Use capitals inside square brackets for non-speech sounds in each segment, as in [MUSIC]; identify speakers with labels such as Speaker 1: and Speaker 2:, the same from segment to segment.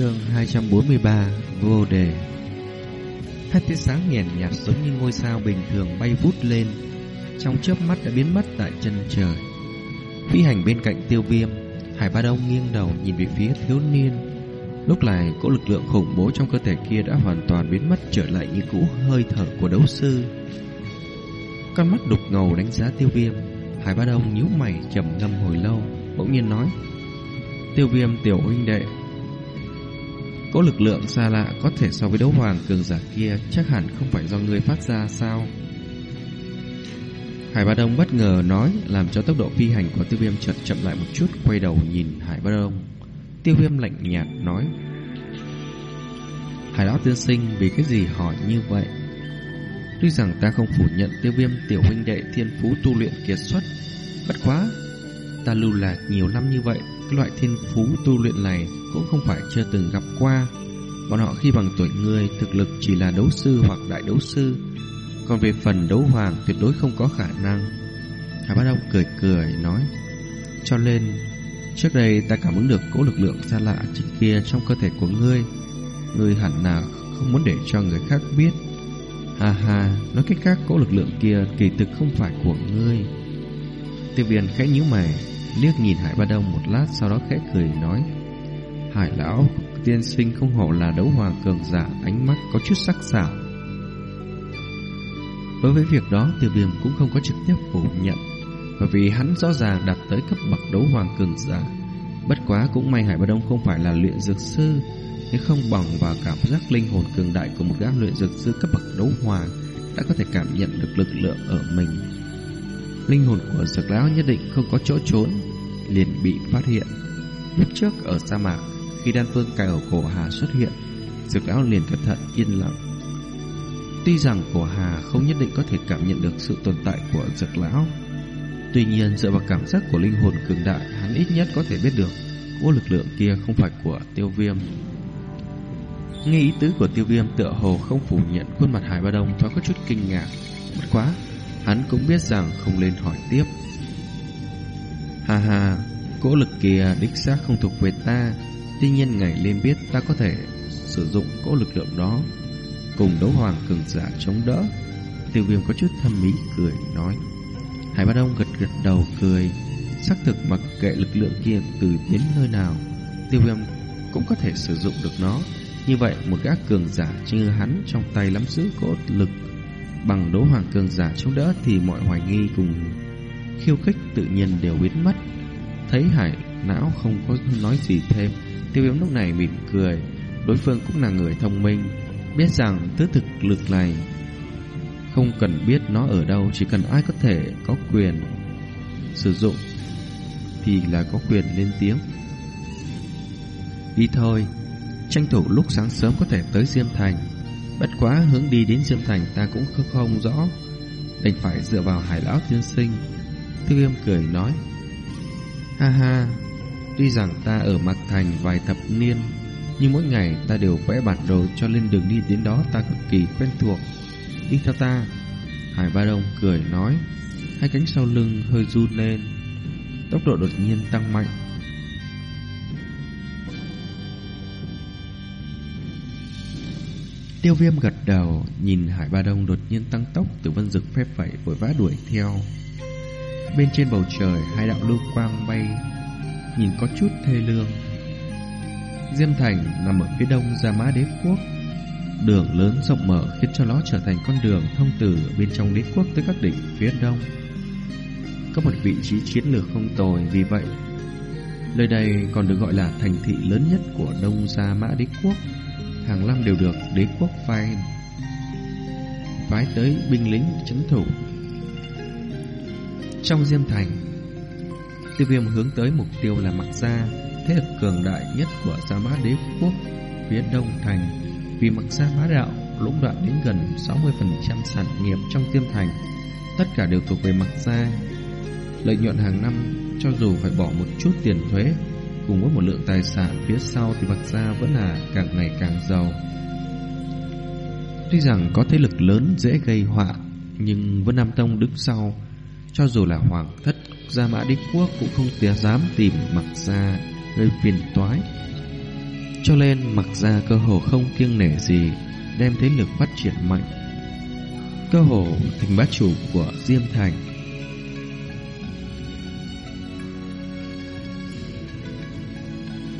Speaker 1: Chương 243 Vô đề. Hai tia sáng nhàn nhạt giống như ngôi sao bình thường bay vút lên, Trong chớp mắt đã biến mất tại chân trời. Phi hành bên cạnh tiêu viêm, Hải Ba Đông nghiêng đầu nhìn về phía thiếu niên. Lúc này, cỗ lực lượng khủng bố trong cơ thể kia đã hoàn toàn biến mất trở lại như cũ hơi thở của đấu sư. Con mắt đục ngầu đánh giá tiêu viêm, Hải Ba Đông nhíu mày trầm ngâm hồi lâu, Bỗng nhiên nói, Tiêu viêm tiểu huynh đệ có lực lượng xa lạ có thể so với đấu hoàng cường giả kia Chắc hẳn không phải do người phát ra sao? Hải Ba Đông bất ngờ nói, Làm cho tốc độ phi hành của tiêu viêm chợt chậm lại một chút, Quay đầu nhìn Hải Ba Đông. Tiêu viêm lạnh nhạt nói, Hải lão tiên sinh, Vì cái gì hỏi như vậy? Tuy rằng ta không phủ nhận tiêu viêm tiểu huynh đệ thiên phú tu luyện kiệt xuất, Bất quá Ta lưu lạc nhiều năm như vậy cái loại thiên phú tu luyện này Cũng không phải chưa từng gặp qua. Bọn họ khi bằng tuổi người Thực lực chỉ là đấu sư hoặc đại đấu sư, Còn về phần đấu hoàng Tuyệt đối không có khả năng. Hà Bá Đông cười cười nói, Cho nên, Trước đây ta cảm ứng được cỗ lực lượng xa lạ trước kia trong cơ thể của ngươi. Ngươi hẳn là không muốn để cho người khác biết. Ha ha, Nói cách khác, cỗ lực lượng kia kỳ thực không phải của ngươi. Tiêu Viền khẽ nhíu mày liếc nhìn Hải Ba Đông một lát, sau đó khẽ cười nói, Hải lão, tiên sinh không hổ là đấu hoàng cường giả, ánh mắt có chút sắc sảo. Đối với việc đó, tiêu viêm cũng không có trực tiếp phủ nhận, Bởi vì hắn rõ ràng đạt tới cấp bậc đấu hoàng cường giả. Bất quá cũng may Hải Ba Đông không phải là luyện dược sư Nếu không bằng vào cảm giác linh hồn cường đại của một gã luyện dược sư cấp bậc đấu hoàng Đã có thể cảm nhận được lực lượng ở mình. Linh hồn của dược lão nhất định không có chỗ trốn liền bị phát hiện. Lúc trước ở sa mạc, khi đan phương cài ở cổ Hà xuất hiện, dược lão liền cẩn thận yên lặng. Tuy rằng cổ Hà không nhất định có thể cảm nhận được sự tồn tại của dược lão, tuy nhiên dựa vào cảm giác của linh hồn cường đại, hắn ít nhất có thể biết được cỗ lực lượng kia không phải của tiêu viêm. Nghe ý tứ của tiêu viêm tựa hồ không phủ nhận khuôn mặt Hải Ba Đông thoáng có chút kinh ngạc. Bất quá, hắn cũng biết rằng không nên hỏi tiếp. Ha ha, cỗ lực kia đích xác không thuộc về ta, tuy nhiên ngày lên biết ta có thể sử dụng cỗ lực lượng đó cùng đấu hoàng cường giả chống đỡ. Tiêu viêm có chút thâm ý cười nói. Hải Bát Đông gật gật đầu cười, xác thực mặc kệ lực lượng kia từ đến nơi nào, tiêu viêm cũng có thể sử dụng được nó. Như vậy, một gã cường giả như hắn trong tay nắm giữ cỗ lực bằng đấu hoàng cường giả chống đỡ thì mọi hoài nghi cùng khiêu khích tự nhiên đều biến mất. Thấy hải não không có nói gì thêm, tiêu viêm lúc này mỉm cười. Đối phương cũng là người thông minh, biết rằng thứ thực lực này không cần biết nó ở đâu, chỉ cần ai có thể có quyền sử dụng thì là có quyền lên tiếng. Đi thôi, tranh thủ lúc sáng sớm có thể tới Diêm Thành. Bất quá hướng đi đến Diêm Thành ta cũng không rõ, đành phải dựa vào hải lão tiên sinh. Tiêu viêm cười nói, Ha ha, tuy rằng ta ở Mạc Thành vài thập niên, nhưng mỗi ngày ta đều vẽ bản đồ cho lên đường đi đến đó ta cực kỳ quen thuộc. Đi theo ta. Hải Ba Đông cười nói, hai cánh sau lưng hơi run lên, tốc độ đột nhiên tăng mạnh. Tiêu viêm gật đầu, nhìn Hải Ba Đông đột nhiên tăng tốc từ vân dực phép phẩy vội vã đuổi theo. Bên trên bầu trời hai đạo lưu quang bay Nhìn có chút thê lương Diêm Thành nằm ở phía đông Gia Mã Đế Quốc Đường lớn rộng mở khiến cho nó trở thành con đường thông từ bên trong đế quốc tới các đỉnh phía đông. Có một vị trí chiến lược không tồi vì vậy. Nơi đây còn được gọi là thành thị lớn nhất của Đông Gia Mã Đế Quốc. Hàng năm đều được đế quốc phái phái tới binh lính chấn thủ. Trong Diêm Thành, Tiêu viêm hướng tới mục tiêu là Mặc Gia, Thế lực cường đại nhất của Gia Mã Đế Quốc Phía Đông Thành. Vì Mặc Gia Bá Đạo, lũng đoạn đến gần 60% sản nghiệp trong Diêm Thành, Tất cả đều thuộc về Mặc Gia. Lợi nhuận hàng năm cho dù phải bỏ một chút tiền thuế Cùng với một lượng tài sản phía sau thì Mặc Gia vẫn là càng ngày càng giàu. Tuy rằng có thế lực lớn dễ gây họa, Nhưng Vân Nam Tông đứng sau, cho dù là hoàng thất, Gia Mã Đế Quốc cũng không tía dám tìm mặc gia gây phiền toái. Cho nên mặc gia cơ hồ không kiêng nể gì, Đem thế lực phát triển mạnh. Cơ hồ thành bá chủ của Diêm Thành.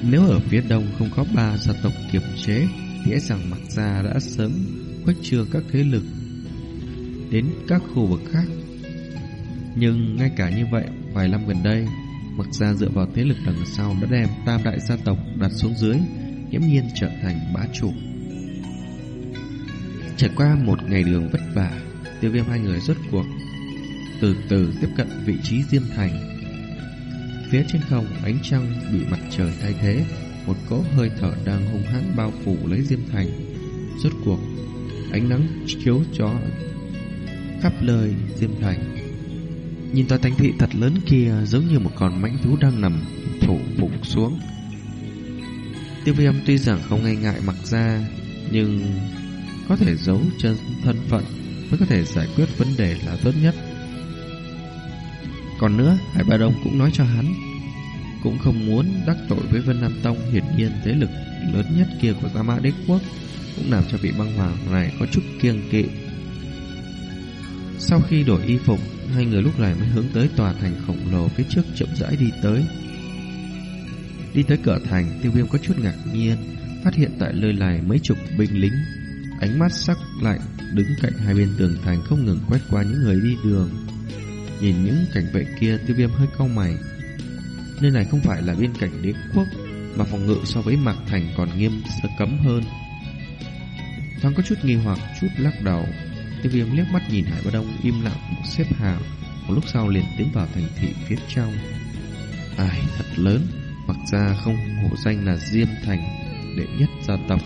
Speaker 1: Nếu ở phía đông không có ba gia tộc kiềm chế, Thì e rằng mặc gia đã sớm khuếch trương các thế lực Đến các khu vực khác. Nhưng ngay cả như vậy, Vài năm gần đây Mặc gia dựa vào thế lực đằng sau Đã đem tam đại gia tộc đặt xuống dưới, Nghiễm nhiên trở thành bá chủ. Trải qua một ngày đường vất vả, Tiêu viêm hai người rốt cuộc Từ từ tiếp cận vị trí Diêm Thành. Phía trên không, ánh trăng bị mặt trời thay thế. Một cỗ hơi thở đang hung hãn bao phủ lấy Diêm Thành. Rốt cuộc, Ánh nắng chiếu cho khắp lời Diêm Thành. Nhìn tòa thành thị thật lớn kia Giống như một con mãnh thú đang nằm Thủ bụng xuống. Tiêu viêm tuy rằng không ngây ngại mặc ra, Nhưng Có thể giấu chân thân phận Mới có thể giải quyết vấn đề là tốt nhất còn nữa, Hải Ba Đông cũng nói cho hắn Cũng không muốn đắc tội với Vân Nam Tông. Hiển nhiên thế lực lớn nhất kia của Gia Mã Đế Quốc Cũng làm cho vị băng hoàng này có chút kiêng kỵ. Sau khi đổi y phục Hai người lúc này mới hướng tới tòa thành khổng lồ phía trước chậm rãi đi tới. Đi tới cửa thành Tiêu viêm có chút ngạc nhiên Phát hiện tại nơi này mấy chục binh lính Ánh mắt sắc lạnh Đứng cạnh hai bên tường thành không ngừng quét qua những người đi đường. Nhìn những cảnh vệ kia tiêu viêm hơi cau mày. Nơi này không phải là biên cảnh đế quốc, Mà phòng ngự so với Mạc Thành còn nghiêm sơ cấm hơn. Thoáng có chút nghi hoặc, chút lắc đầu, Tiêu viêm liếc mắt nhìn Hải Ba Đông im lặng một xếp hàng. Một lúc sau liền tiến vào thành thị phía trong. Ai, thật lớn, Mặc ra không hổ danh là Diêm Thành, Đệ nhất gia tộc.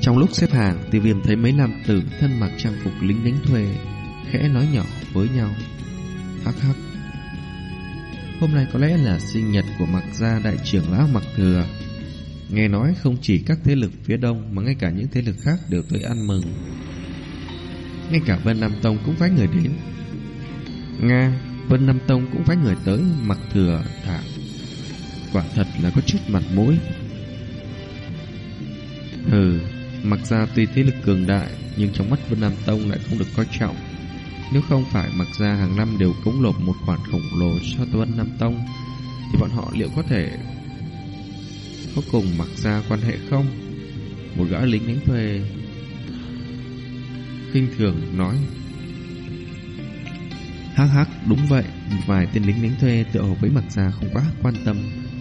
Speaker 1: Trong lúc xếp hàng, Tiêu viêm thấy mấy nam tử thân mặc trang phục lính đánh thuê khẽ nói nhỏ với nhau. Hắc hắc. Hôm nay có lẽ là sinh nhật của Mạc gia đại trưởng lão Mạc thừa. Nghe nói không chỉ các thế lực phía đông mà ngay cả những thế lực khác đều tới ăn mừng. Ngay cả Vân Nam Tông cũng phải người đến. Nga, Vân Nam Tông cũng phải người tới Mạc thừa thả. Quả thật là có chút mặt mũi. Ừ, mặc ra tuy thế lực cường đại nhưng trong mắt Vân Nam Tông lại không được coi trọng. Nếu không phải mặc ra hàng năm đều cống lộp một khoản khổng lồ cho Tuân Nam Tông, Thì bọn họ liệu có thể có cùng mặc ra quan hệ không? Một gã lính đánh thuê kinh thường nói. Hắc hắc, đúng vậy. Vài tên lính đánh thuê tựa hồ với mặc ra không quá quan tâm,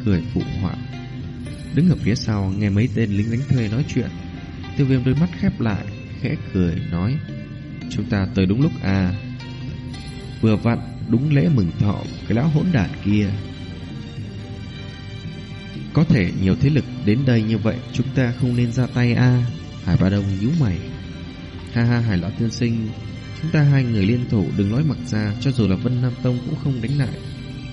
Speaker 1: Cười phụ họa. Đứng ở phía sau, nghe mấy tên lính đánh thuê nói chuyện, Tiêu viêm đôi mắt khép lại, Khẽ cười, nói. Chúng ta tới đúng lúc à. Vừa vặn đúng lễ mừng thọ Cái lão hỗn đản kia. Có thể nhiều thế lực đến đây như vậy, Chúng ta không nên ra tay a Hải Ba Đông nhíu mày. Ha ha, Hải Lão Tiên Sinh, Chúng ta hai người liên thủ đừng nói mặc ra, Cho dù là Vân Nam Tông cũng không đánh lại.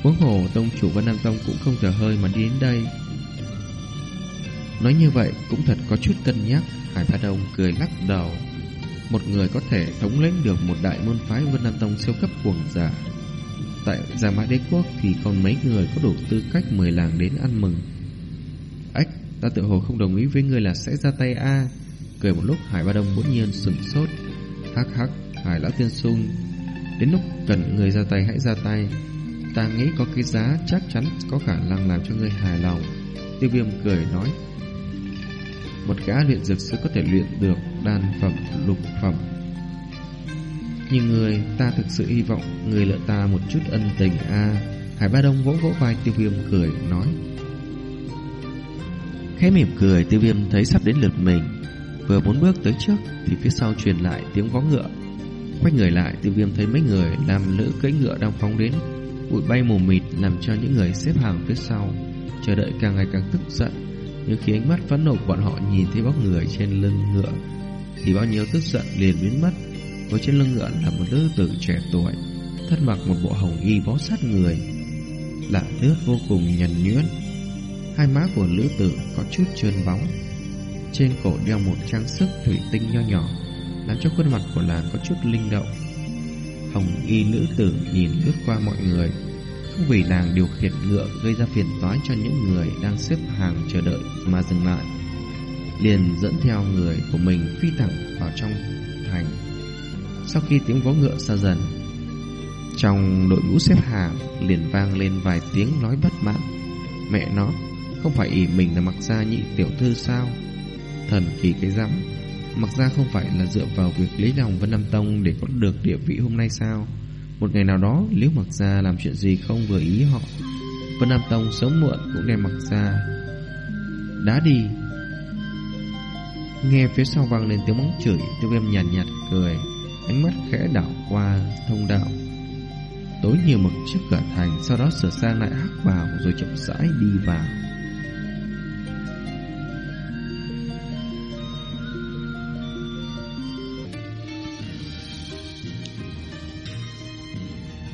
Speaker 1: Huống hồ Tông chủ Vân Nam Tông cũng không thở hơi mà đi đến đây. Nói như vậy cũng thật có chút cân nhắc, Hải Ba Đông cười lắc đầu một người có thể thống lĩnh được một đại môn phái Vân Nam Tông siêu cấp cuồng giả. Tại Gia Mã Đế Quốc thì còn mấy người có đủ tư cách mời làng đến ăn mừng. Ách, ta tự hồ không đồng ý với người là sẽ ra tay a. Cười một lúc Hải Ba Đông bỗng nhiên sửng sốt. Hắc hắc, Hải Lão Tiên Sung. Đến lúc cần người ra tay hãy ra tay. Ta nghĩ có cái giá chắc chắn có khả năng làm cho người hài lòng. Tiêu viêm cười nói. Một gã luyện dược sư có thể luyện được đan phẩm, lục phẩm. Nhưng người ta thực sự hy vọng Người lợi ta một chút ân tình a. Hải Ba Đông vỗ vỗ vai tiêu viêm cười nói. Khẽ mỉm cười tiêu viêm thấy sắp đến lượt mình. Vừa muốn bước tới trước Thì phía sau truyền lại tiếng vó ngựa. Quay người lại tiêu viêm thấy mấy người Làm nữ cưỡi ngựa đang phóng đến. Bụi bay mù mịt làm cho những người xếp hàng phía sau Chờ đợi càng ngày càng tức giận. Nhưng khi ánh mắt phẫn nộ bọn họ nhìn thấy bóng người trên lưng ngựa thì bao nhiêu tức giận liền biến mất. Với trên lưng ngựa là một nữ tử trẻ tuổi, thân mặc một bộ hồng y bó sát người, Lạ nước vô cùng nhần nhuyễn. Hai má của nữ tử có chút trơn bóng, trên cổ đeo một trang sức thủy tinh nho nhỏ, làm cho khuôn mặt của nàng có chút linh động. Hồng y nữ tử nhìn lướt qua mọi người, vì nàng điều khiển ngựa gây ra phiền toái cho những người đang xếp hàng chờ đợi mà dừng lại. Liền dẫn theo người của mình phi thẳng vào trong thành. Sau khi tiếng vó ngựa xa dần Trong đội ngũ xếp hàng liền vang lên vài tiếng nói bất mãn. Mẹ nó, không phải ỷ mình là mặc gia nhị tiểu thư sao? Thần kỳ cái rắm Mặc ra không phải là dựa vào việc lấy lòng Vân Nam Tông để có được địa vị hôm nay sao? Một ngày nào đó nếu mặc ra làm chuyện gì không vừa ý họ Vân Nam Tông sớm muộn cũng đem mặc ra Đá đi. Nghe phía sau vang lên tiếng mắng chửi Tiêu viêm nhàn nhạt, nhạt cười Ánh mắt khẽ đảo qua thông đạo. Tối nhiều mực trước cửa thành Sau đó sửa sang lại hắc vào Rồi chậm rãi đi vào.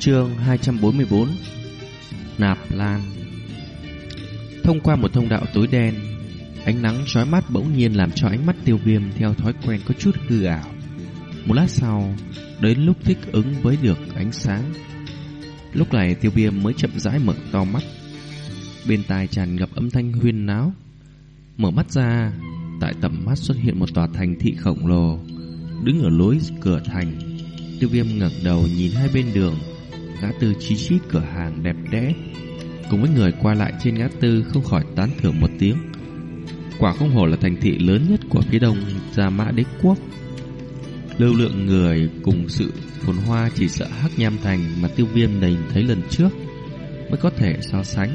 Speaker 1: Chương 244 Nạp Lan. Thông qua một thông đạo tối đen, Ánh nắng chói mắt bỗng nhiên làm cho ánh mắt tiêu viêm theo thói quen có chút hư ảo. Một lát sau, Đến lúc thích ứng với được ánh sáng, Lúc này tiêu viêm mới chậm rãi mở to mắt. Bên tai tràn ngập âm thanh huyên náo. Mở mắt ra, Tại tầm mắt xuất hiện một tòa thành thị khổng lồ, Đứng ở lối cửa thành. Tiêu viêm ngẩng đầu nhìn hai bên đường ngã tư chi chít cửa hàng đẹp đẽ. Cùng với người qua lại trên ngã tư không khỏi tán thưởng một tiếng. Quả không hổ là thành thị lớn nhất của phía đông gia mã đế quốc. Lưu lượng người cùng sự phồn hoa chỉ sợ hắc nham thành mà tiêu viêm nhìn thấy lần trước mới có thể so sánh.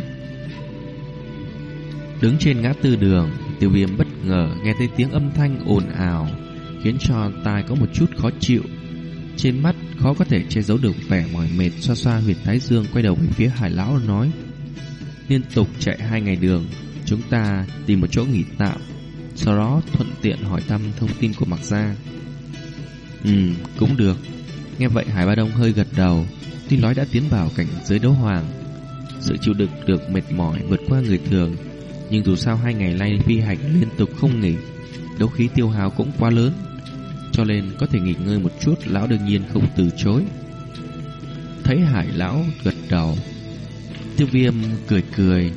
Speaker 1: Đứng trên ngã tư đường, tiêu viêm bất ngờ nghe thấy tiếng âm thanh ồn ào khiến cho tai có một chút khó chịu. Trên mắt khó có thể che giấu được vẻ mỏi mệt xoa xoa huyệt thái dương quay đầu về phía hải lão nói, liên tục chạy hai ngày đường, chúng ta tìm một chỗ nghỉ tạm, sau đó thuận tiện hỏi thăm thông tin của mặc gia. Ừ cũng được. Nghe vậy hải ba đông hơi gật đầu tuy nói đã tiến vào cảnh giới đấu hoàng. Sự chịu đựng được mệt mỏi vượt qua người thường, nhưng dù sao hai ngày nay phi hành liên tục không nghỉ, đấu khí tiêu hao cũng quá lớn cho nên có thể nghỉ ngơi một chút, Lão đương nhiên không từ chối. Thấy hải lão gật đầu, Tiêu viêm cười cười,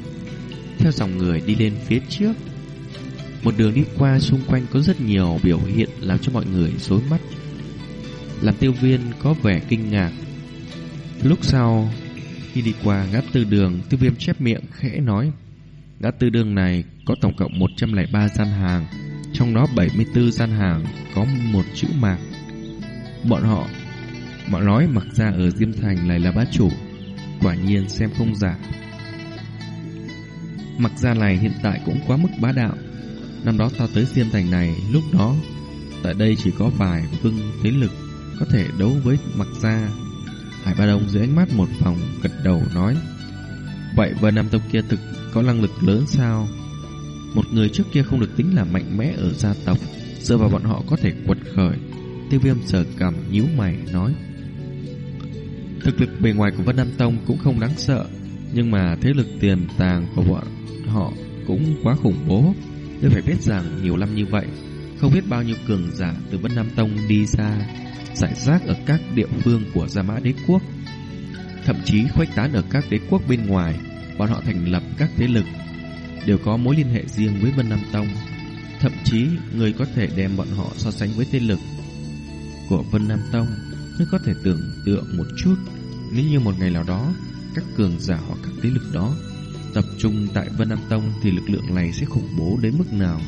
Speaker 1: Theo dòng người đi lên phía trước. Một đường đi qua xung quanh có rất nhiều biểu hiện Làm cho mọi người rối mắt. Làm tiêu viên có vẻ kinh ngạc. Lúc sau, Khi đi qua ngã tư đường, Tiêu viêm chép miệng khẽ nói, Ngã tư đường này có tổng cộng 103 gian hàng trong đó 74 gian hàng có một chữ mạc. Bọn họ, bọn nói mặc ra ở Diêm Thành này là bá chủ, quả nhiên xem không giả. Mặc ra này hiện tại cũng quá mức bá đạo. Năm đó ta tới Diêm Thành này, lúc đó tại đây chỉ có vài vương thế lực có thể đấu với mặc ra. Hải Ba Đông dưới ánh mắt một phòng gật đầu nói Vậy Vân Nam Tông kia thực có năng lực lớn sao? Một người trước kia không được tính là mạnh mẽ ở gia tộc, Dựa vào bọn họ có thể quật khởi. Tiêu viêm sờ cằm, nhíu mày, nói. Thực lực bề ngoài của Vân Nam Tông cũng không đáng sợ, Nhưng mà thế lực tiềm tàng của bọn họ cũng quá khủng bố. Tôi phải biết rằng nhiều năm như vậy, Không biết bao nhiêu cường giả từ Vân Nam Tông đi ra, Giải rác ở các địa phương của Gia Mã Đế Quốc. Thậm chí khuếch tán ở các đế quốc bên ngoài, Bọn họ thành lập các thế lực đều có mối liên hệ riêng với Vân Nam Tông. Thậm chí, người có thể đem bọn họ so sánh với thế lực của Vân Nam Tông, người có thể tưởng tượng một chút nếu như một ngày nào đó, các cường giả hoặc các thế lực đó tập trung tại Vân Nam Tông thì lực lượng này sẽ khủng bố đến mức nào.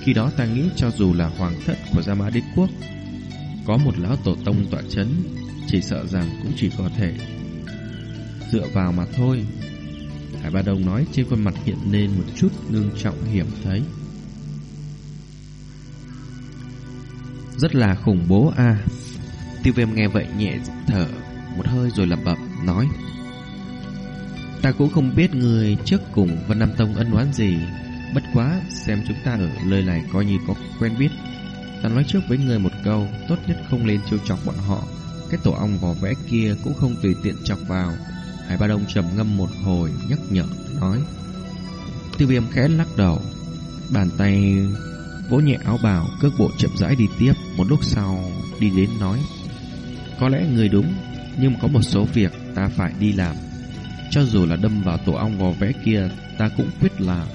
Speaker 1: Khi đó ta nghĩ cho dù là hoàng thất của Gia Mã Đế Quốc có một lão tổ tông tọa chấn, chỉ sợ rằng cũng chỉ có thể dựa vào mà thôi. Hải Ba Đông nói trên khuôn mặt hiện lên một chút ngưng trọng hiểm thấy. Rất là khủng bố a. Tiêu viêm nghe vậy nhẹ thở một hơi rồi lẩm bẩm nói. Ta cũng không biết người trước cùng Vân Nam Tông ân oán gì. Bất quá xem chúng ta ở nơi này coi như có quen biết. Ta nói trước với người một câu, tốt nhất không lên trêu chọc bọn họ. Cái tổ ong vỏ vẽ kia cũng không tùy tiện chọc vào Hải Ba Đông trầm ngâm một hồi nhắc nhở nói Tiêu viêm khẽ lắc đầu Bàn tay vỗ nhẹ áo bào Cước bộ chậm rãi đi tiếp Một lúc sau đi đến nói Có lẽ người đúng Nhưng có một số việc ta phải đi làm. Cho dù là đâm vào tổ ong vò vẽ kia, ta cũng quyết làm.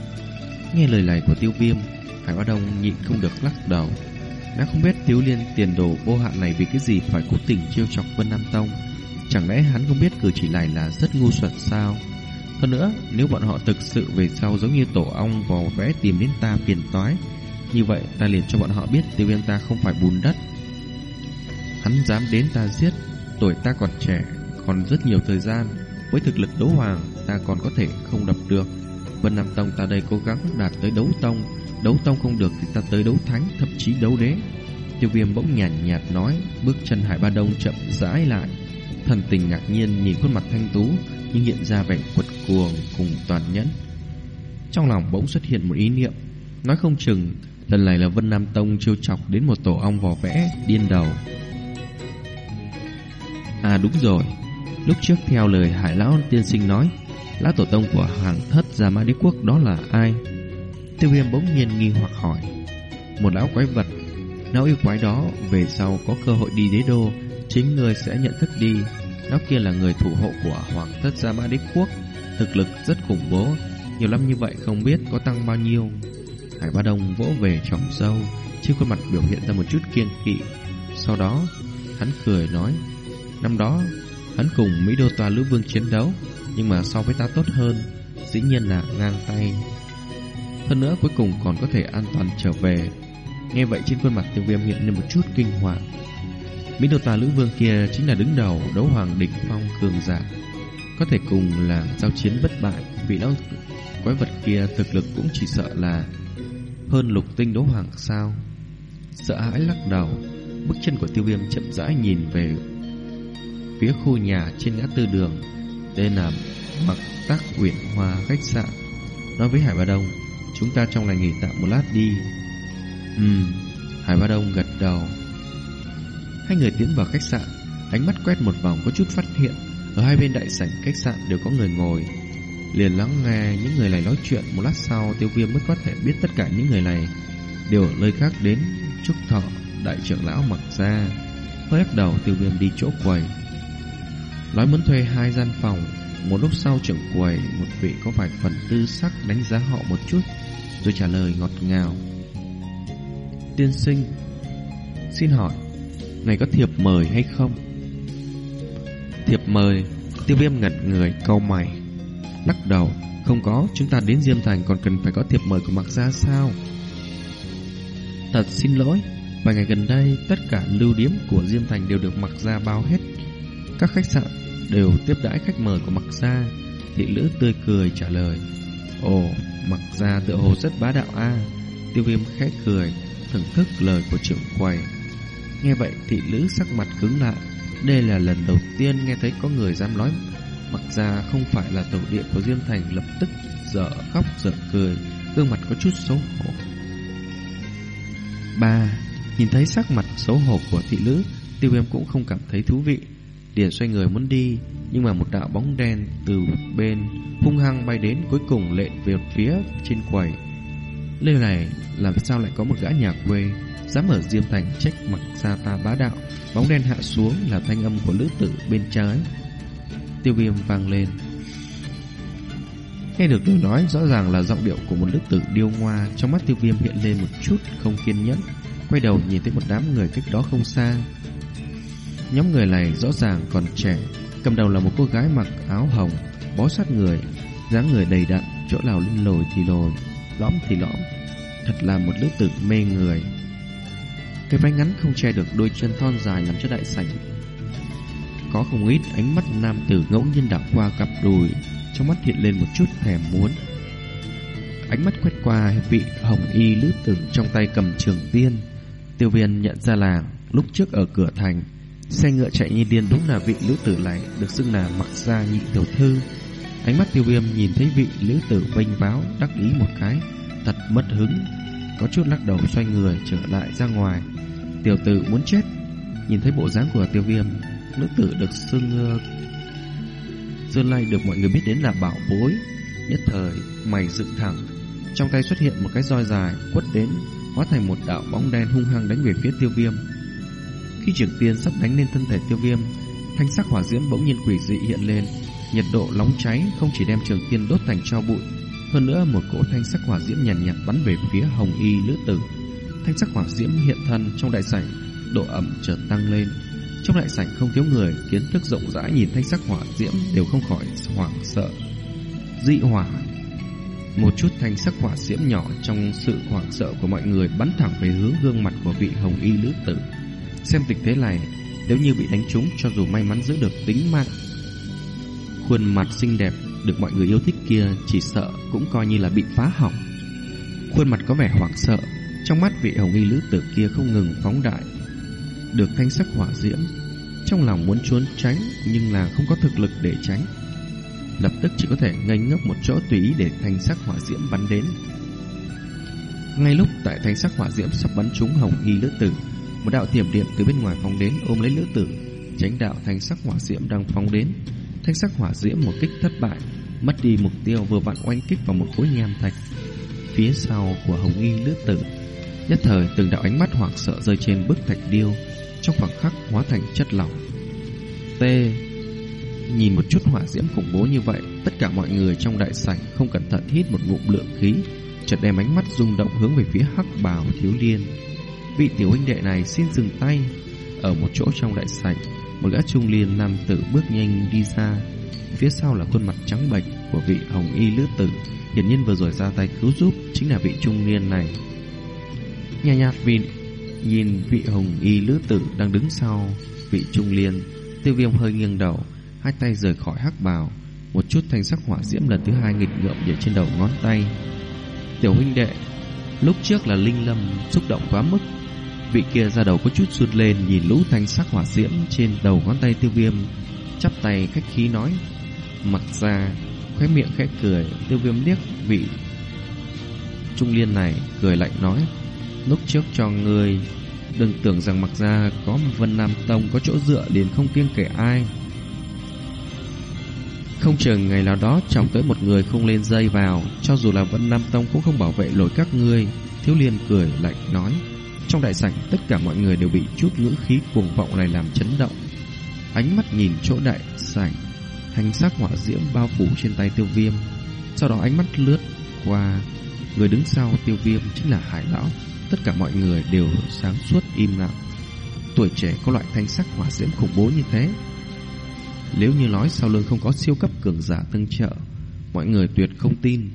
Speaker 1: Nghe lời này của tiêu viêm, Hải Ba Đông nhịn không được lắc đầu. Nó không biết Tiếu Liên tiền đồ vô hạn này vì cái gì phải cố tình trêu chọc Vân Nam Tông. Chẳng lẽ hắn không biết cử chỉ này là rất ngu xuẩn sao? Hơn nữa, nếu bọn họ thực sự về sau giống như tổ ong vò vẽ tìm đến ta phiền toái, như vậy ta liền cho bọn họ biết tiêu viêm ta không phải bùn đất. Hắn dám đến ta giết, tuổi ta còn trẻ, còn rất nhiều thời gian. Với thực lực đấu hoàng, ta còn có thể không đập được. Vân Nam Tông ta đây cố gắng đạt tới đấu tông, đấu tông không được thì ta tới đấu thánh, thậm chí đấu đế. Tiêu viêm bỗng nhàn nhạt, nhạt nói, bước chân Hải Ba Đông chậm rãi lại. Thần tình ngạc nhiên nhìn khuôn mặt thanh tú, nhưng hiện ra vẻ quật cuồng cùng toàn nhẫn. Trong lòng bỗng xuất hiện một ý niệm, nói không chừng lần này là Vân Nam Tông trêu chọc đến một tổ ong vò vẽ điên đầu. À đúng rồi, lúc trước theo lời Hải Lão tiên sinh nói, lão tổ tông của Hoàng thất Gia Mã Đế Quốc đó là ai? Tiêu viêm bỗng nhiên nghi hoặc hỏi. Một lão quái vật, lão yêu quái đó về sau có cơ hội đi đế đô, chính người sẽ nhận thức đi. Lão kia là người thủ hộ của Hoàng thất Gia Mã Đế Quốc, thực lực rất khủng bố, nhiều năm như vậy không biết có tăng bao nhiêu. Hải Ba Đông vỗ về trọng sâu, trên khuôn mặt biểu hiện ra một chút kiên kỵ. Sau đó, hắn cười nói, năm đó hắn cùng Mỹ Đô Tòa Lữ Vương chiến đấu, nhưng mà so với ta tốt hơn, dĩ nhiên là ngang tay. Hơn nữa cuối cùng còn có thể an toàn trở về. Nghe vậy trên khuôn mặt tiêu viêm hiện lên một chút kinh hoàng. Mỹ Đô Tòa Lữ Vương kia chính là đứng đầu đấu hoàng đỉnh phong cường giả. Có thể cùng là giao chiến bất bại, vị lão quái vật kia thực lực cũng chỉ sợ là hơn lục tinh đấu hoàng sao. Sợ hãi lắc đầu, bước chân của tiêu viêm chậm rãi nhìn về phía khu nhà trên ngã tư đường, đây là Mặc Tác Uyển Hoa khách sạn. Nói với Hải Ba Đông, chúng ta trong ngày nghỉ tạm một lát đi. Ừm, Hải Ba Đông gật đầu. Hai người tiến vào khách sạn, ánh mắt quét một vòng có chút phát hiện, ở hai bên đại sảnh khách sạn đều có người ngồi. Liền lắng nghe những người này nói chuyện. Một lát sau Tiêu viêm mới có thể biết tất cả những người này. Đều ở nơi khác đến Trúc thọ đại trưởng lão mặc ra. Hơi ép đầu tiêu viêm đi chỗ quầy. Nói muốn thuê hai gian phòng. Một lúc sau trưởng quầy Một vị có vài phần tư sắc đánh giá họ một chút Rồi trả lời ngọt ngào. Tiên sinh Xin hỏi này có thiệp mời hay không? Thiệp mời, Tiêu viêm ngẩn người câu mày, Lắc đầu. Không có, Chúng ta đến Diêm Thành còn cần phải có thiệp mời của mặc Gia sao? Thật xin lỗi, Vài ngày gần đây, Tất cả lưu điếm của Diêm Thành đều được mặc Gia bao hết. Các khách sạn đều tiếp đãi khách mời của mặc Gia. Thị Lữ tươi cười trả lời. Ồ mặc Gia tựa hồ rất bá đạo a. Tiêu viêm khẽ cười, Thưởng thức lời của trưởng quầy. Nghe vậy thị lữ sắc mặt cứng lại Đây là lần đầu tiên nghe thấy có người dám nói Mặc ra không phải là tổ địa của Diêm Thành lập tức dở khóc dở cười, gương mặt có chút xấu hổ. Ba, nhìn thấy sắc mặt xấu hổ của thị nữ, tiêu viêm cũng không cảm thấy thú vị. Điền xoay người muốn đi, nhưng mà một đạo bóng đen từ bên hung hăng bay đến cuối cùng lệ về phía trên quầy. Nơi này làm sao lại có một gã nhà quê dám ở Diêm Thành trách mặc ra ta bá đạo. Bóng đen hạ xuống là thanh âm của lữ tử bên trái tiêu viêm vang lên. Nghe được lời nói rõ ràng là giọng điệu của một nữ tử điêu ngoa, trong mắt tiêu viêm hiện lên một chút không kiên nhẫn, quay đầu nhìn thấy một đám người cách đó không xa. Nhóm người này rõ ràng còn trẻ, cầm đầu là một cô gái mặc áo hồng, bó sát người, dáng người đầy đặn, chỗ nào lên lồi thì lồi, lõm thì lõm, thật là một nữ tử mê người. Cái váy ngắn không che được đôi chân thon dài làm cho đại sảnh. Có không ít ánh mắt nam tử ngẫu nhiên đảo qua cặp đùi, Trong mắt hiện lên một chút thèm muốn. Ánh mắt quét qua vị hồng y lữ tử trong tay cầm trường tiên Tiêu viên nhận ra là lúc trước ở cửa thành, Xe ngựa chạy như điên đúng là vị lữ tử này, Được xưng là mặc gia nhị tiểu thư. Ánh mắt tiêu viêm nhìn thấy vị lữ tử vênh báo Đắc ý một cái, Thật mất hứng, Có chút lắc đầu xoay người trở lại ra ngoài. Tiểu tử muốn chết. Nhìn thấy bộ dáng của tiêu viêm Nữ tử được xưng ờ, Dương Lai được mọi người biết đến là bảo bối. Nhất thời mày dựng thẳng Trong tay xuất hiện một cái roi dài Quất đến Hóa thành một đạo bóng đen hung hăng đánh về phía tiêu viêm. Khi trường tiên sắp đánh lên thân thể tiêu viêm Thanh sắc hỏa diễm bỗng nhiên quỷ dị hiện lên, nhiệt độ nóng cháy không chỉ đem Trường Tiên đốt thành tro bụi, hơn nữa một cỗ thanh sắc hỏa diễm nhàn nhạt, nhạt bắn về phía Hồng Y nữ tử. Thanh sắc hỏa diễm hiện thân trong đại sảnh, độ ẩm chợt tăng lên. Trong đại sảnh không thiếu người, kiến thức rộng rãi nhìn thanh sắc hỏa diễm đều không khỏi hoảng sợ. Dị hỏa một chút thanh sắc hỏa diễm nhỏ trong sự hoảng sợ của mọi người bắn thẳng về hướng gương mặt của vị hồng y nữ tử. Xem tình thế này, nếu như bị đánh trúng cho dù may mắn giữ được tính mạng, khuôn mặt xinh đẹp được mọi người yêu thích kia chỉ sợ cũng coi như là bị phá hỏng. Khuôn mặt có vẻ hoảng sợ, trong mắt vị hồng y lữ tử kia không ngừng phóng đại. Được thanh sắc hỏa diễm, trong lòng muốn trốn tránh nhưng là không có thực lực để tránh lập tức chỉ có thể ngây ngốc một chỗ tùy ý để thanh sắc hỏa diễm bắn đến. Ngay lúc tại thanh sắc hỏa diễm sắp bắn trúng hồng y lữ tử, một đạo tiềm điện từ bên ngoài phóng đến ôm lấy lữ tử, tránh đạo thanh sắc hỏa diễm đang phóng đến. Thanh sắc hỏa diễm một kích thất bại, mất đi mục tiêu vừa vặn oanh kích vào một khối nham thạch phía sau của hồng y lữ tử. Nhất thời từng đạo ánh mắt hoảng sợ rơi trên bức thạch điêu, trong khoảng khắc hóa thành chất lỏng. T Nhìn một chút hỏa diễm khủng bố như vậy, tất cả mọi người trong đại sảnh không cẩn thận hít một ngụm lượng khí, chợt đem ánh mắt rung động hướng về phía Hắc Bào Thiếu Liên. Vị tiểu huynh đệ này xin dừng tay. Ở một chỗ trong đại sảnh, một gã trung Liên nam tử bước nhanh đi ra. Phía sau là khuôn mặt trắng bệch của vị hồng y lữ tử, hiển nhiên vừa rồi ra tay cứu giúp chính là vị trung niên này nhạt nhạt vì nhìn vị hồng y lữ tử đang đứng sau vị trung liên. Tiêu viêm hơi nghiêng đầu hai tay rời khỏi hắc bào, một chút thanh sắc hỏa diễm lần thứ hai nghịch ngợm về trên đầu ngón tay. Tiểu huynh đệ, lúc trước là Linh Lâm xúc động quá mức, vị kia ra đầu có chút run lên nhìn lũ thanh sắc hỏa diễm trên đầu ngón tay tiêu viêm, chắp tay khách khí nói, mặc ra khóe miệng khẽ cười, tiêu viêm liếc vị trung liên này cười lạnh nói, lúc trước cho người đừng tưởng rằng mặc ra có một Vân Nam Tông có chỗ dựa liền không kiêng kể ai. Không chừng ngày nào đó chọc tới một người không lên dây vào, cho dù là Vân Nam Tông cũng không bảo vệ nổi các ngươi. Thiếu Liên cười lạnh nói. Trong đại sảnh, tất cả mọi người đều bị chút ngữ khí cuồng vọng này làm chấn động. Ánh mắt nhìn chỗ đại sảnh, hành sắc hỏa diễm bao phủ trên tay tiêu viêm. Sau đó ánh mắt lướt qua, người đứng sau tiêu viêm chính là Hải Lão. Tất cả mọi người đều sáng suốt im lặng. Tuổi trẻ có loại thanh sắc hỏa diễm khủng bố như thế, nếu như nói sau lưng không có siêu cấp cường giả tương trợ, mọi người tuyệt không tin.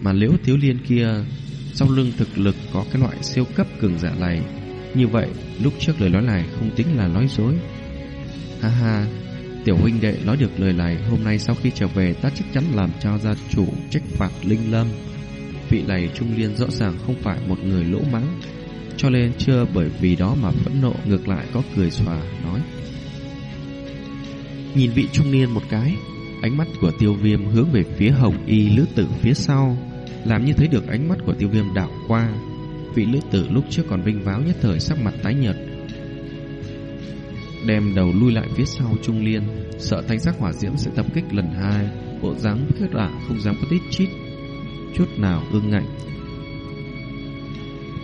Speaker 1: Mà nếu thiếu liên kia sau lưng thực lực có cái loại siêu cấp cường giả này, như vậy lúc trước lời nói này không tính là nói dối. Ha ha, tiểu huynh đệ nói được lời này hôm nay sau khi trở về ta chắc chắn làm cho gia chủ trách phạt linh lâm. Vị này trung liên rõ ràng không phải một người lỗ mắng, cho nên chưa bởi vì đó mà phẫn nộ ngược lại có cười xòa nói. Nhìn vị trung niên một cái Ánh mắt của tiêu viêm hướng về phía hồng y lữ tử phía sau. Làm như thấy được ánh mắt của tiêu viêm đảo qua Vị lữ tử lúc trước còn vinh váo nhất thời sắc mặt tái nhợt. Đem đầu lui lại phía sau trung liên Sợ thanh sắc hỏa diễm sẽ tập kích lần hai Bộ dáng kết lạ không dám có tít chít. Chút nào ương ngạnh.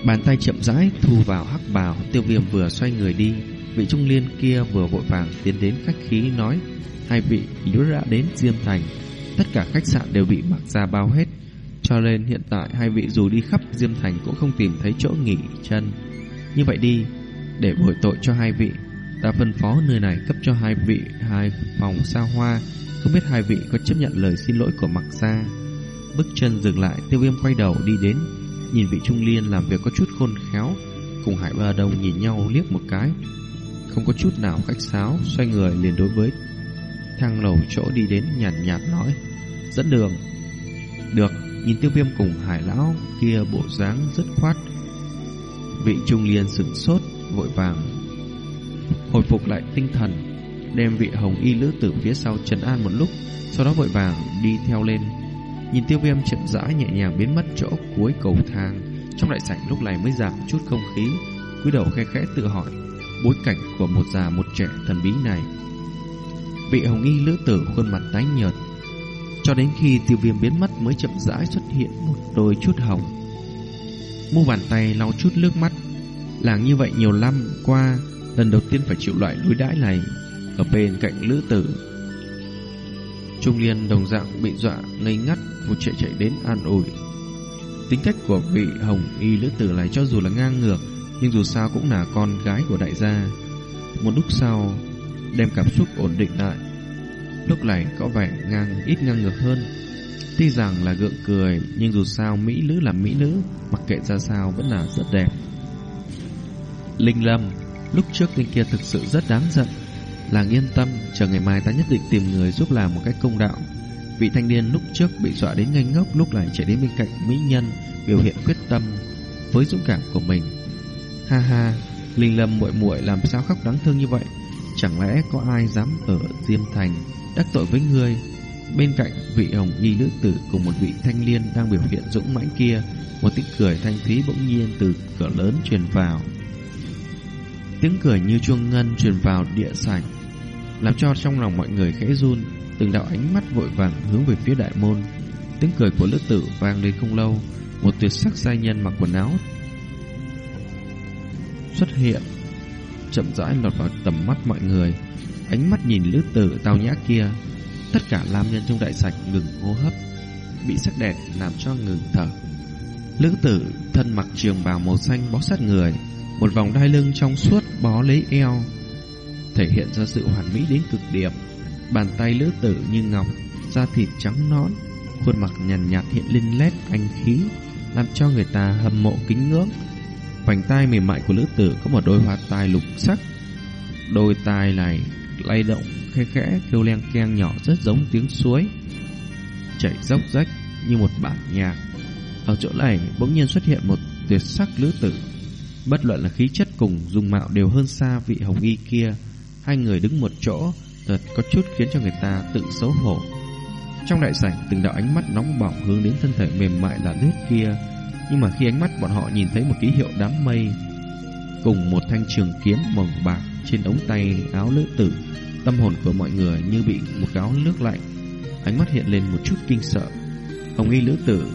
Speaker 1: Bàn tay chậm rãi thu vào hắc bào, Tiêu viêm vừa xoay người đi, Vị trung liên kia vừa vội vàng tiến đến khách khí nói, Hai vị nếu đã đến Diêm Thành, Tất cả khách sạn đều bị mặc ra bao hết, Cho nên hiện tại hai vị dù đi khắp Diêm Thành Cũng không tìm thấy chỗ nghỉ chân. Như vậy đi, Để bồi tội cho hai vị, Ta phân phó nơi này cấp cho hai vị Hai phòng xa hoa, Không biết hai vị có chấp nhận lời xin lỗi của mặc gia. Bước chân dừng lại Tiêu viêm quay đầu đi đến Nhìn vị trung liên làm việc có chút khôn khéo Cùng Hải Ba Đông nhìn nhau liếc một cái không có chút nào khách sáo, xoay người liền đối với thang lầu chỗ đi đến nhàn nhạt, nhạt nói, dẫn đường. Được, nhìn tiêu viêm cùng hải lão kia bộ dáng rất khoát. Vị trung liên sửng sốt, vội vàng, hồi phục lại tinh thần, đem vị hồng y lữ tử phía sau trấn an một lúc, sau đó vội vàng đi theo lên. Nhìn tiêu viêm chậm rãi nhẹ nhàng biến mất chỗ cuối cầu thang, trong đại sảnh lúc này mới giảm chút không khí, cúi đầu khe khẽ tự hỏi bối cảnh của một già một trẻ thần bí này. Vị hồng y lữ tử khuôn mặt tái nhợt, cho đến khi tiêu viêm biến mất mới chậm rãi xuất hiện một đôi chút hồng. Mu bàn tay lau chút nước mắt, làng như vậy nhiều năm qua, lần đầu tiên phải chịu loại đối đãi này. ở bên cạnh lữ tử. Trung Liên đồng dạng bị dọa ngây ngắt, một chạy chạy đến an ủi. Tính cách của vị hồng y lữ tử này cho dù là ngang ngược, nhưng dù sao cũng là con gái của đại gia. Một lúc sau, đem cảm xúc ổn định lại. Lúc này có vẻ ngang ít ngang ngược hơn. Tuy rằng là gượng cười, nhưng dù sao mỹ nữ là mỹ nữ, mặc kệ ra sao vẫn là rất đẹp. Linh Lâm, lúc trước tên kia thực sự rất đáng giận. Làng yên tâm, chờ ngày mai ta nhất định tìm người giúp làm một cách công đạo. Vị thanh niên lúc trước bị dọa đến ngây ngốc lúc này chạy đến bên cạnh mỹ nhân, biểu hiện quyết tâm với dũng cảm của mình. Ha ha, Linh Lâm muội muội làm sao khóc đáng thương như vậy? Chẳng lẽ có ai dám ở Diêm Thành đắc tội với ngươi? Bên cạnh vị hồng y nữ tử cùng một vị thanh niên đang biểu hiện dũng mãnh kia, một tiếng cười thanh thúy bỗng nhiên từ cửa lớn truyền vào. Tiếng cười như chuông ngân truyền vào địa sảnh, làm cho trong lòng mọi người khẽ run, từng đạo ánh mắt vội vàng hướng về phía đại môn. Tiếng cười của lữ tử vang lên không lâu, một tuyệt sắc giai nhân mặc quần áo xuất hiện, chậm rãi lọt vào tầm mắt mọi người. Ánh mắt nhìn lữ tử tao nhã kia, tất cả nam nhân trong đại sảnh ngừng hô hấp, bị sắc đẹp làm cho ngừng thở. Lữ tử thân mặc trường bào màu xanh bó sát người, một vòng đai lưng trong suốt bó lấy eo, thể hiện ra sự hoàn mỹ đến cực điểm. Bàn tay lữ tử như ngọc, da thịt trắng nõn, khuôn mặt nhàn nhạt hiện lên lét anh khí, làm cho người ta hâm mộ kính ngưỡng. Vành tai mềm mại của lữ tử có một đôi hoa tai lục sắc. Đôi tai này lay động khe khẽ kêu len keng nhỏ rất giống tiếng suối chảy dốc rách như một bản nhạc. Ở chỗ này bỗng nhiên xuất hiện một tuyệt sắc lữ tử. Bất luận là khí chất cùng dung mạo đều hơn xa vị hồng y kia. Hai người đứng một chỗ thật có chút khiến cho người ta tự xấu hổ. Trong đại sảnh từng đạo ánh mắt nóng bỏng hướng đến thân thể mềm mại là nước kia nhưng mà khi ánh mắt bọn họ nhìn thấy một ký hiệu đám mây cùng một thanh trường kiếm mỏng bạc trên ống tay áo lữ tử, tâm hồn của mọi người như bị một gáo nước lạnh, ánh mắt hiện lên một chút kinh sợ. Hồng y lữ tử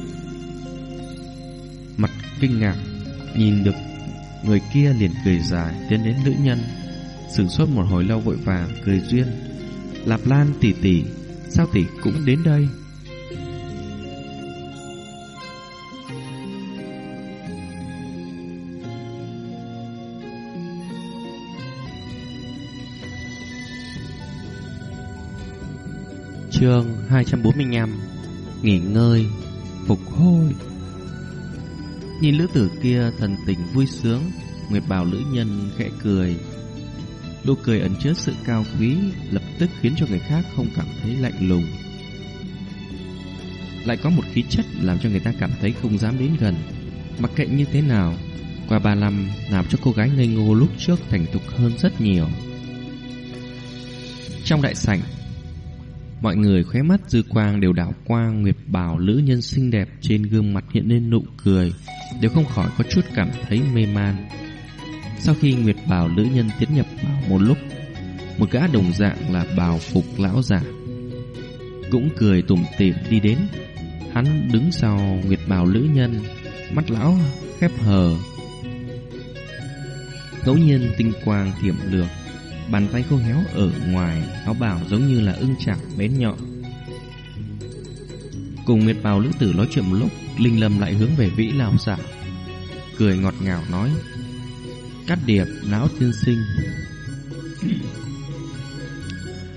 Speaker 1: mặt kinh ngạc nhìn được người kia liền cười dài tiến đến nữ nhân, sửng sốt một hồi lâu vội vàng cười duyên. Lạp Lan tỷ tỷ, sao tỷ cũng đến đây? chương 245 Nghỉ ngơi Phục hồi Nhìn lữ tử kia thần tình vui sướng, Nguyệt bảo lữ nhân khẽ cười. Nụ cười ẩn chứa sự cao quý Lập tức khiến cho người khác không cảm thấy lạnh lùng. Lại có một khí chất Làm cho người ta cảm thấy không dám đến gần. Mặc kệ như thế nào, Qua ba năm, làm cho cô gái ngây ngô lúc trước thành thục hơn rất nhiều. Trong đại sảnh Mọi người khóe mắt dư quang đều đảo qua Nguyệt Bảo nữ nhân xinh đẹp trên gương mặt hiện lên nụ cười, đều không khỏi có chút cảm thấy mê man. Sau khi Nguyệt Bảo nữ nhân tiến nhập vào một lúc, một gã đồng dạng là bào phục lão giả cũng cười tủm tỉm đi đến. Hắn đứng sau Nguyệt Bảo nữ nhân, mắt lão khép hờ. Ngẫu nhiên tinh quang thiểm lược Bàn tay khô héo ở ngoài áo bào giống như là ưng chảo bén nhọn. Cùng Nguyệt Bào lữ tử nói chuyện một lúc, Linh Lâm lại hướng về Vĩ Lão giả, cười ngọt ngào nói: "Cắt điệp, lão tiên sinh." [LAUGHS]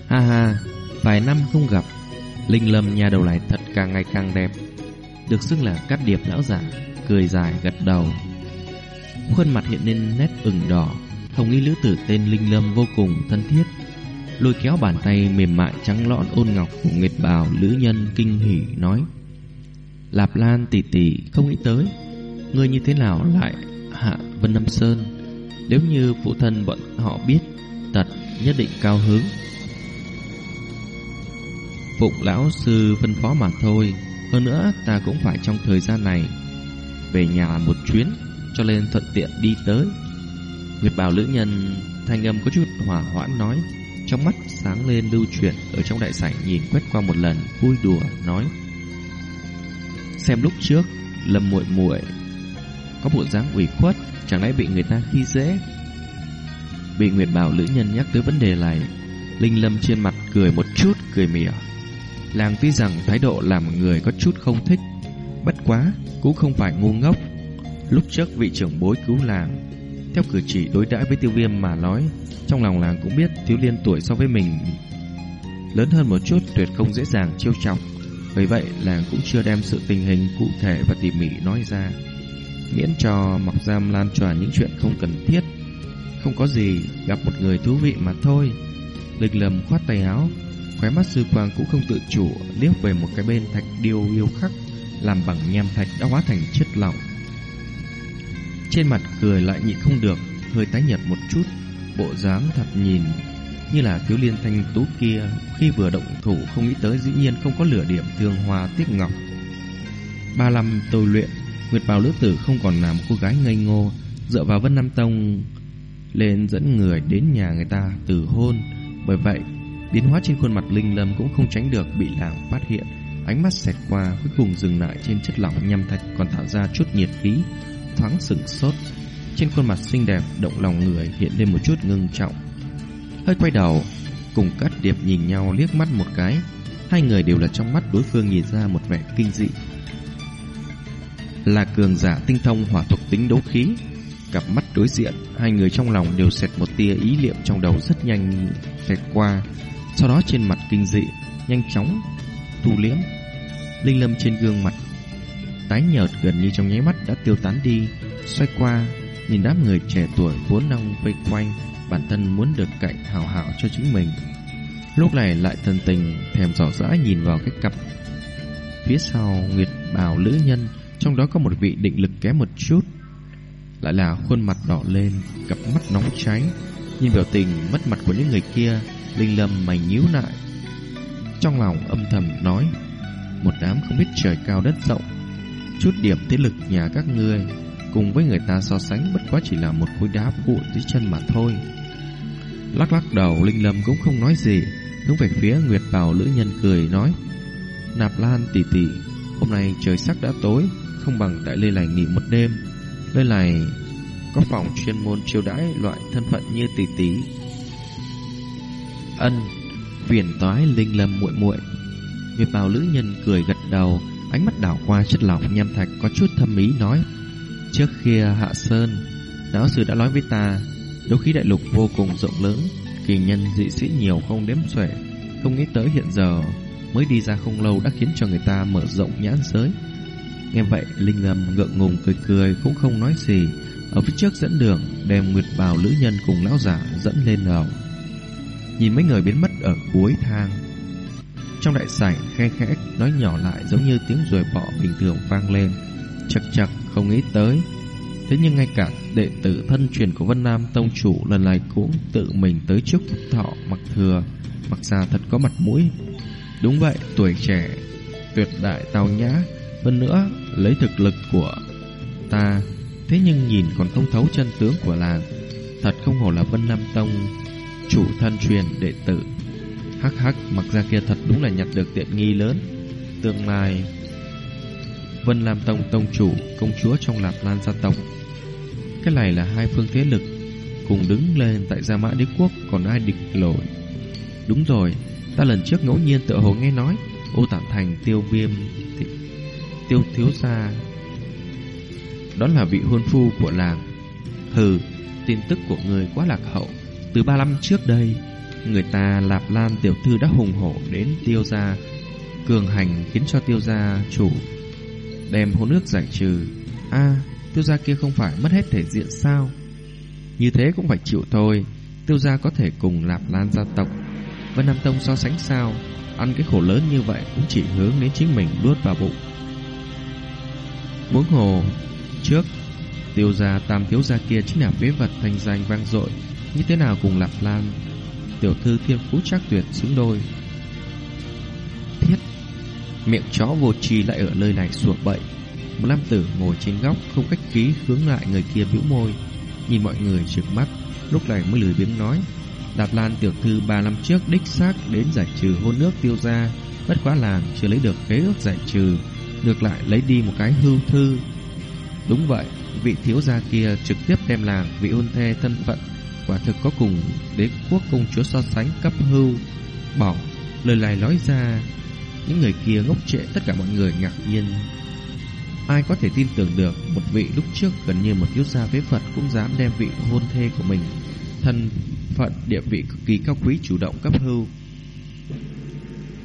Speaker 1: ha ha, vài năm không gặp, Linh Lâm nhà đầu lại thật càng ngày càng đẹp. Được xưng là cắt điệp lão giả, cười dài gật đầu. Khuôn mặt hiện lên nét ửng đỏ, Hồng y lữ tử tên Linh Lâm vô cùng thân thiết, Lôi kéo bàn tay mềm mại trắng lõn ôn ngọc của Nguyệt Bào Lữ Nhân kinh hỉ nói, Lạp Lan tỷ tỷ không nghĩ tới, Ngươi như thế nào lại hạ Vân Nam Sơn? Nếu như phụ thân bọn họ biết, Tật nhất định cao hứng. Phụng lão sư phân phó mà thôi, Hơn nữa ta cũng phải trong thời gian này Về nhà một chuyến Cho nên thuận tiện đi tới. Nguyệt bào lữ nhân, thanh âm có chút hỏa hoãn nói, Trong mắt sáng lên lưu chuyển Ở trong đại sảnh nhìn quét qua một lần, Vui đùa nói. Xem lúc trước, Lâm muội muội Có bộ dáng ủy khuất, Chẳng lẽ bị người ta khi dễ? Bị Nguyệt bào lữ nhân nhắc tới vấn đề này, Linh Lâm trên mặt cười một chút cười mỉa. Làng tuy rằng thái độ làm người có chút không thích, Bất quá cũng không phải ngu ngốc. Lúc trước vị trưởng bối cứu làng theo cử chỉ đối đãi với tiêu viêm mà nói, Trong lòng làng cũng biết thiếu liên tuổi so với mình. Lớn hơn một chút tuyệt không dễ dàng chiêu trọng. Vì vậy, làng cũng chưa đem sự tình hình cụ thể và tỉ mỉ nói ra. Miễn cho mặc giam lan truyền những chuyện không cần thiết. Không có gì Gặp một người thú vị mà thôi. Lịch lầm khoát tay áo, Khóe mắt sư quang cũng không tự chủ, Liếc về một cái bên thạch điêu yêu khắc, Làm bằng nham thạch đã hóa thành chất lỏng. Trên mặt cười lại nhịn không được, Hơi tái nhợt một chút, Bộ dáng thật nhìn Như là thiếu liên thanh tú kia Khi vừa động thủ không nghĩ tới Dĩ nhiên không có lửa điểm thương hoa tiếc ngọc. Ba năm tôi luyện, Nguyệt bào lữ tử không còn làm cô gái ngây ngô, Dựa vào Vân Nam Tông Lên dẫn người đến nhà người ta từ hôn. Bởi vậy, Biến hóa trên khuôn mặt Linh Lâm cũng không tránh được Bị làng phát hiện. Ánh mắt xẹt qua, cuối cùng dừng lại trên chất lỏng nhâm thạch Còn tạo ra chút nhiệt khí. Thoáng sửng sốt Trên khuôn mặt xinh đẹp động lòng người Hiện lên một chút ngưng trọng Hơi quay đầu Cùng cắt điệp nhìn nhau liếc mắt một cái Hai người đều là trong mắt đối phương nhìn ra một vẻ kinh dị là cường giả tinh thông hỏa thuộc tính đấu khí. Cặp mắt đối diện, hai người trong lòng đều xẹt một tia ý niệm trong đầu rất nhanh xẹt qua. Sau đó trên mặt kinh dị, nhanh chóng thu liễm. Linh lâm trên gương mặt tái nhợt gần như trong nháy mắt đã tiêu tán đi, xoay qua nhìn đám người trẻ tuổi vốn đang vây quanh, bản thân muốn được cạnh hào hảo cho chính mình. Lúc này lại thân tình thèm rõ rã nhìn vào cái cặp. Phía sau Nguyệt Bảo lữ nhân trong đó có một vị định lực kém một chút. Lại là khuôn mặt đỏ lên Cặp mắt nóng cháy Nhìn biểu tình mất mặt của những người kia Linh lâm mày nhíu lại. Trong lòng âm thầm nói Một đám không biết trời cao đất rộng Chút điểm thế lực nhà các ngươi Cùng với người ta so sánh Bất quá chỉ là một khối đá vụn dưới chân mà thôi Lắc lắc đầu Linh lâm cũng không nói gì Hướng về phía Nguyệt Bảo Lữ Nhân cười nói Nạp Lan tỷ tỷ Hôm nay trời sắc đã tối không bằng tại Lê Lành nghỉ một đêm. Lê này có phòng chuyên môn chiêu đãi loại thân phận như tỷ tỷ. Ân, phiền toái linh lâm muội muội. Nguyệt bào lữ nhân cười gật đầu, ánh mắt đảo qua chất lỏng nham thạch có chút thâm ý nói: "Trước kia Hạ Sơn, giáo sư đã nói với ta, đấu khí đại lục vô cùng rộng lớn, kỳ nhân dị sĩ nhiều không đếm xuể, không nghĩ tới hiện giờ mới đi ra không lâu đã khiến cho người ta mở rộng nhãn giới." Nghe vậy Linh lâm ngượng ngùng cười cười Cũng không nói gì Ở phía trước dẫn đường Đem Nguyệt Bào Lữ Nhân cùng lão giả dẫn lên lầu Nhìn mấy người biến mất ở cuối thang Trong đại sảnh khe khẽ nói nhỏ lại Giống như tiếng ruồi bọ bình thường vang lên Chật chật không nghĩ tới Thế nhưng ngay cả đệ tử thân truyền của Vân Nam Tông Chủ lần này cũng tự mình tới trước Phúc Thọ mặc thừa, mặc ra thật có mặt mũi. Đúng vậy, tuổi trẻ, tuyệt đại tào nhã, hơn nữa, lấy thực lực của ta, thế nhưng nhìn còn không thấu chân tướng của làng. Thật không hổ là Vân Nam Tông, chủ thân truyền đệ tử. Hắc hắc, mặc ra kia thật đúng là nhặt được tiện nghi lớn. Tương lai, Vân Lam Tông Tông chủ, công chúa trong Lạp Lan gia tộc. Cái này là hai phương thế lực cùng đứng lên tại Gia Mã Đế Quốc còn ai địch nổi. Đúng rồi, ta lần trước ngẫu nhiên tự hồ nghe nói Ô Tản Thành tiêu viêm thì tiêu thiếu gia Đó là vị hôn phu của làng Hừ Tin tức của người quá lạc hậu Từ ba năm trước đây Người ta Lạp Lan tiểu thư đã hùng hổ đến tiêu gia Cường hành khiến cho tiêu gia chủ Đem hồ nước giải trừ. A tiêu gia kia không phải mất hết thể diện sao? Như thế cũng phải chịu thôi. Tiêu gia có thể cùng Lạp Lan gia tộc, Vân Nam Tông so sánh sao? Ăn cái khổ lớn như vậy cũng chỉ hướng đến chính mình đuốt vào bụng. Huống hồ, trước, tiêu gia tam thiếu gia kia chính là phế vật thành danh vang dội. Như thế nào cùng lạp lan? Tiểu thư thiên phú chắc tuyệt xứng đôi miệng chó vô tri lại ở nơi này sủa bậy một nam tử ngồi trên góc không cách khí hướng lại người kia bĩu môi nhìn mọi người trừng mắt lúc này mới lười biếng nói Đạp Lan tiểu thư ba năm trước đích xác đến giải trừ hôn nước tiêu gia bất quá làng chưa lấy được khế ước giải trừ ngược lại lấy đi một cái hưu thư. Đúng vậy, vị thiếu gia kia trực tiếp đem làng vị hôn thê thân phận quả thực có cùng đế quốc công chúa so sánh cấp hưu Bảo lời này nói ra những người kia ngốc trệ tất cả mọi người ngạc nhiên. Ai có thể tin tưởng được Một vị lúc trước gần như một thiếu gia phế Phật Cũng dám đem vị hôn thê của mình, Thân phận địa vị cực kỳ cao quý Chủ động cấp hưu.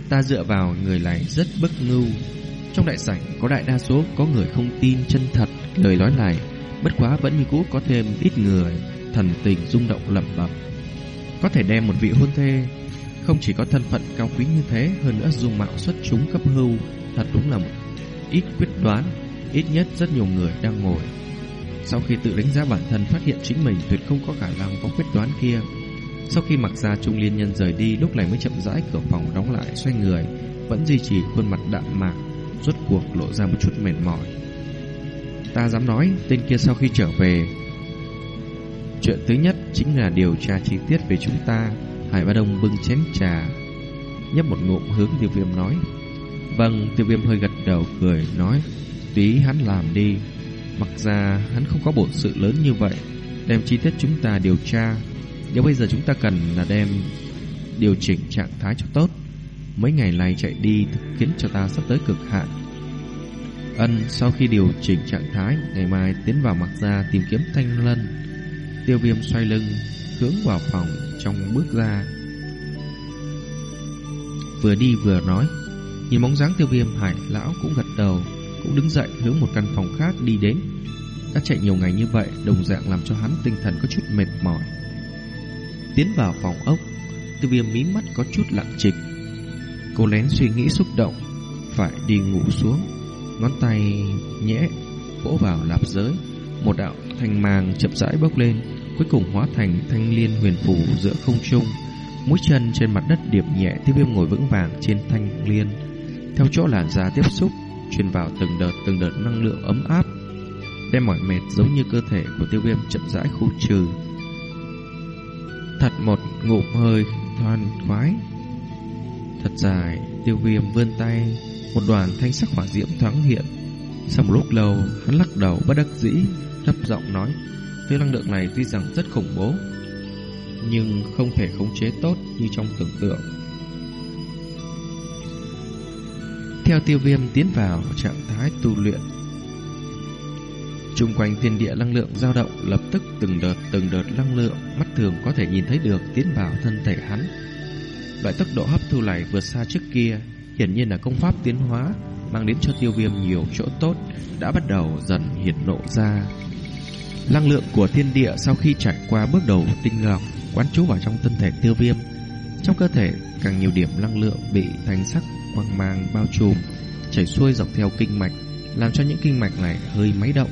Speaker 1: Ta dựa vào người này rất bất ngưu Trong đại sảnh có đại đa số Có người không tin chân thật, Lời nói này, Bất quá vẫn như cũ có thêm ít người, Thần tình rung động lẩm bẩm. Có thể đem một vị hôn thê không chỉ có thân phận cao quý như thế, Hơn nữa dung mạo xuất chúng cấp hưu Thật đúng là một ít quyết đoán, Ít nhất rất nhiều người đang ngồi. Sau khi tự đánh giá bản thân Phát hiện chính mình tuyệt không có khả năng có quyết đoán kia, Sau khi mặc ra trung liên nhân rời đi, Lúc này mới chậm rãi cửa phòng đóng lại, Xoay người, Vẫn duy trì khuôn mặt đạm mạc, Rốt cuộc lộ ra một chút mệt mỏi. Ta dám nói, Tên kia sau khi trở về, Chuyện thứ nhất chính là điều tra chi tiết về chúng ta. Hải Ba Đông bưng chén trà, Nhấp một ngụm hướng tiêu viêm nói. Vâng tiêu viêm hơi gật đầu cười, nói, Tí hắn làm đi. Mặc ra hắn không có bổn sự lớn như vậy, Đem chi tiết chúng ta điều tra. Nếu bây giờ chúng ta cần là đem Điều chỉnh trạng thái cho tốt. Mấy ngày này chạy đi Khiến cho ta sắp tới cực hạn. Ân, sau khi điều chỉnh trạng thái, Ngày mai tiến vào mặc ra tìm kiếm thanh lân. Tiêu viêm xoay lưng, Hướng vào phòng trong bước ra. Vừa đi vừa nói, Nhìn bóng dáng tiêu viêm hải lão cũng gật đầu, Cũng đứng dậy hướng một căn phòng khác đi đến. Đã chạy nhiều ngày như vậy, Đồng dạng làm cho hắn tinh thần có chút mệt mỏi. Tiến vào phòng ốc, Tiêu viêm mí mắt có chút lặng trịch. Cô lén suy nghĩ xúc động, Phải đi ngủ xuống. Ngón tay nhẹ vỗ vào lạp giới, Một đạo thanh màng chậm rãi bốc lên. Cuối cùng hóa thành thanh liên huyền phù giữa không trung, Mũi chân trên mặt đất điệp nhẹ Tiêu viêm ngồi vững vàng trên thanh liên. Theo chỗ làn da tiếp xúc, Truyền vào từng đợt từng đợt năng lượng ấm áp, Đem mỏi mệt giống như cơ thể của tiêu viêm chậm rãi khu trừ. Thật một ngụm hơi thoan khoái. Thật dài, Tiêu viêm vươn tay, Một đoàn thanh sắc hỏa diễm thoáng hiện. Sau một lúc lâu, Hắn lắc đầu, bất đắc dĩ, Thấp giọng nói Thứ năng lượng này tuy rằng rất khủng bố, Nhưng không thể khống chế tốt Như trong tưởng tượng. Theo tiêu viêm tiến vào trạng thái tu luyện Trung quanh thiên địa năng lượng dao động Lập tức từng đợt từng đợt năng lượng Mắt thường có thể nhìn thấy được Tiến vào thân thể hắn. Loại tốc độ hấp thu này vượt xa trước kia, Hiển nhiên là công pháp tiến hóa, Mang đến cho tiêu viêm nhiều chỗ tốt, Đã bắt đầu dần hiển lộ ra. Năng lượng của thiên địa Sau khi trải qua bước đầu tinh lọc Quán trú vào trong thân thể tiêu viêm. Trong cơ thể càng nhiều điểm năng lượng Bị thành sắc quang mang bao trùm Chảy xuôi dọc theo kinh mạch Làm cho những kinh mạch này hơi máy động.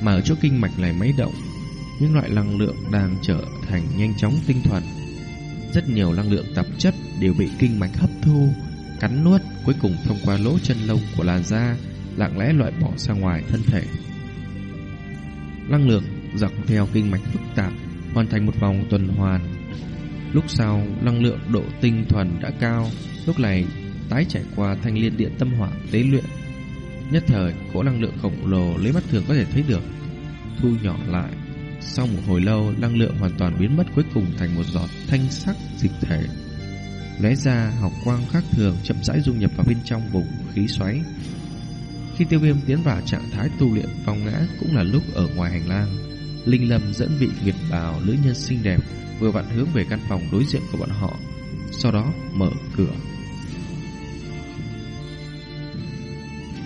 Speaker 1: Mà ở chỗ kinh mạch này máy động Những loại năng lượng đang trở thành nhanh chóng tinh thuần. Rất nhiều năng lượng tạp chất đều bị kinh mạch hấp thu, cắn nuốt, cuối cùng thông qua lỗ chân lông của làn da, lặng lẽ loại bỏ ra ngoài thân thể. Năng lượng dọc theo kinh mạch phức tạp, hoàn thành một vòng tuần hoàn. Lúc sau, năng lượng độ tinh thuần đã cao, lúc này tái trải qua thanh liên điện tâm hỏa tế luyện. Nhất thời, cỗ năng lượng khổng lồ lấy mắt thường có thể thấy được, thu nhỏ lại sau một hồi lâu, năng lượng hoàn toàn biến mất cuối cùng thành một giọt thanh sắc dịch thể. Lóe ra, học quang khác thường chậm rãi dung nhập vào bên trong vùng khí xoáy. Khi tiêu viêm tiến vào trạng thái tu luyện phong ngã cũng là lúc ở ngoài hành lang. Linh Lâm dẫn vị Nguyệt Bào nữ nhân xinh đẹp vừa vặn hướng về căn phòng đối diện của bọn họ, sau đó mở cửa.